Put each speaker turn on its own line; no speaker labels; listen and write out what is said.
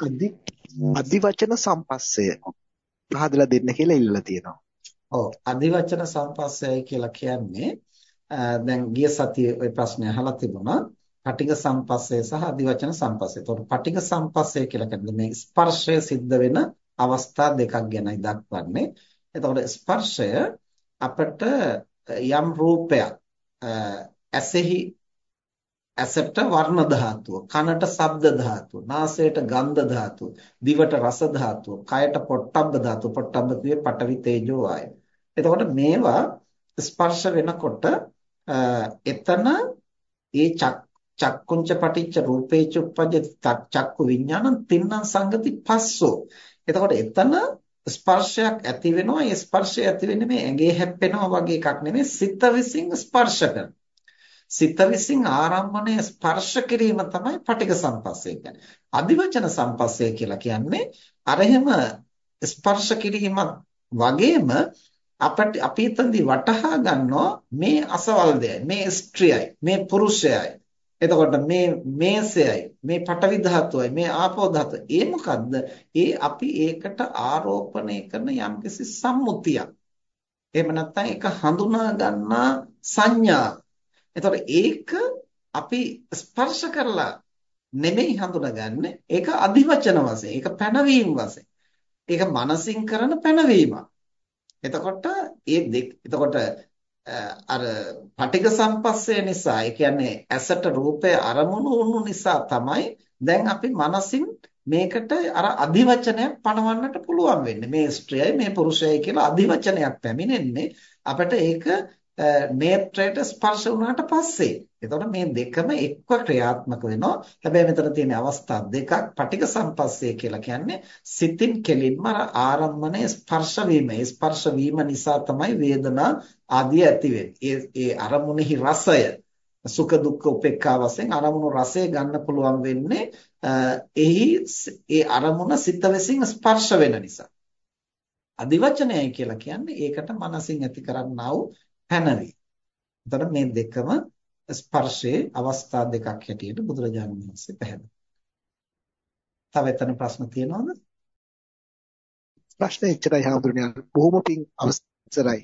අදි අදිවචන සම්පස්සය පහදලා දෙන්න කියලා ඉල්ලලා තියෙනවා.
ඔව් අදිවචන සම්පස්සය කියලා කියන්නේ දැන් ගිය සතියේ ওই ප්‍රශ්නේ අහලා තිබුණා. පටිඝ සම්පස්සය සහ අදිවචන සම්පස්සය. එතකොට පටිඝ සම්පස්සය කියලා කියන්නේ මේ ස්පර්ශය සිද්ධ වෙන අවස්ථා දෙකක් ගැනයි දක්වන්නේ. එතකොට ස්පර්ශය අපට යම් රූපයක් ඇසෙහි ඇසට වර්ණ ධාතුව, කනට ශබ්ද ධාතුව, නාසයට ගන්ධ ධාතුව, දිවට රස ධාතුව, කයට පොට්ටබ්බ ධාතුව, පොට්ටබ්බ කියේ පඨවි තේජෝ ආය. එතකොට මේවා ස්පර්ශ වෙනකොට එතන ඒ චක්කුංච පටිච්ච රූපේච උප්පජ්ජති චක්කු විඥානං තින්නම් සංගති පස්සෝ. එතකොට එතන ස්පර්ශයක් ඇති වෙනවා. ඒ ස්පර්ශය ඇති වෙන්නේ මේ ඇඟේ හැප්පෙනවා වගේ එකක් නෙමෙයි සිත විසින් ස්පර්ශ කරන. සිත විසින් ආරම්භණය ස්පර්ශ කිරීම තමයි පටික සම්පස්සේ කියන්නේ. අදිවචන සම්පස්සේ කියලා කියන්නේ අර එහෙම ස්පර්ශ කිරීම වගේම අපට අපි එතනදී වටහා ගන්නවා මේ අසවල් දෙයයි මේ ස්ත්‍රියයි මේ පුරුෂයයි. එතකොට මේ මේසයයි මේ පටවි ධාතුවයි මේ ආපෝ ධාතුව ඒ මොකද්ද? ඒ අපි ඒකට ආරෝපණය කරන යම්කිසි සම්මුතියක්. එහෙම නැත්නම් ඒක හඳුනා ගන්නා සංඥා. එතකොට ඒක අපි ස්පර්ශ කරලා නෙමෙයි හඳුනගන්නේ. ඒක අදිවචන වශයෙන් ඒක පැනවීම වශයෙන්. ඒක මනසින් කරන පැනවීමක්. එතකොට ඒ එතකොට අර පටික සම්පස්සේ නිසා ඒ කියන්නේ ඇසට රූපය අරමුණු වුණු නිසා තමයි දැන් අපි මනසින් මේකට අර අදිවචනයක් පනවන්නට පුළුවන් වෙන්නේ. මේ ස්ත්‍රියයි මේ පුරුෂයයි කියලා අදිවචනයක් පැමිණෙන්නේ. අපිට ඒක නේත්‍රයට ස්පර්ශ වුණාට පස්සේ. එතකොට මේ දෙකම එක්ව ක්‍රියාත්මක වෙනවා. හැබැයි මෙතන තියෙන අවස්ථා දෙකක් පටික සම්පස්සේ කියලා කියන්නේ සිතින් කෙලින්ම ආරම්මණය ස්පර්ශ වීම. ඒ ස්පර්ශ වීම නිසා තමයි වේදනා ආදී ඇති වෙන්නේ. ඒ අරමුණෙහි රසය සුඛ දුක්ඛ උපේක්ඛා වශයෙන් අරමුණු රසය ගන්න පුළුවන් වෙන්නේ එහි ඒ අරමුණ සිත විසින් ස්පර්ශ වෙන නිසා. අදිවචනයයි කියලා කියන්නේ ඒකට මනසින් ඇති කරන්නා වූ පැනවීම. එතකොට මේ දෙකම ස්පර්ශයේ අවස්ථා දෙකක් හැටියට බුදුරජාණන් වහන්සේ පැහැදිලි. තව එතන ප්‍රශ්න තියෙනවද?
ප්‍රශ්න එච්චරයි හඳුනන්නේ බොහොම පිං අවසරයි.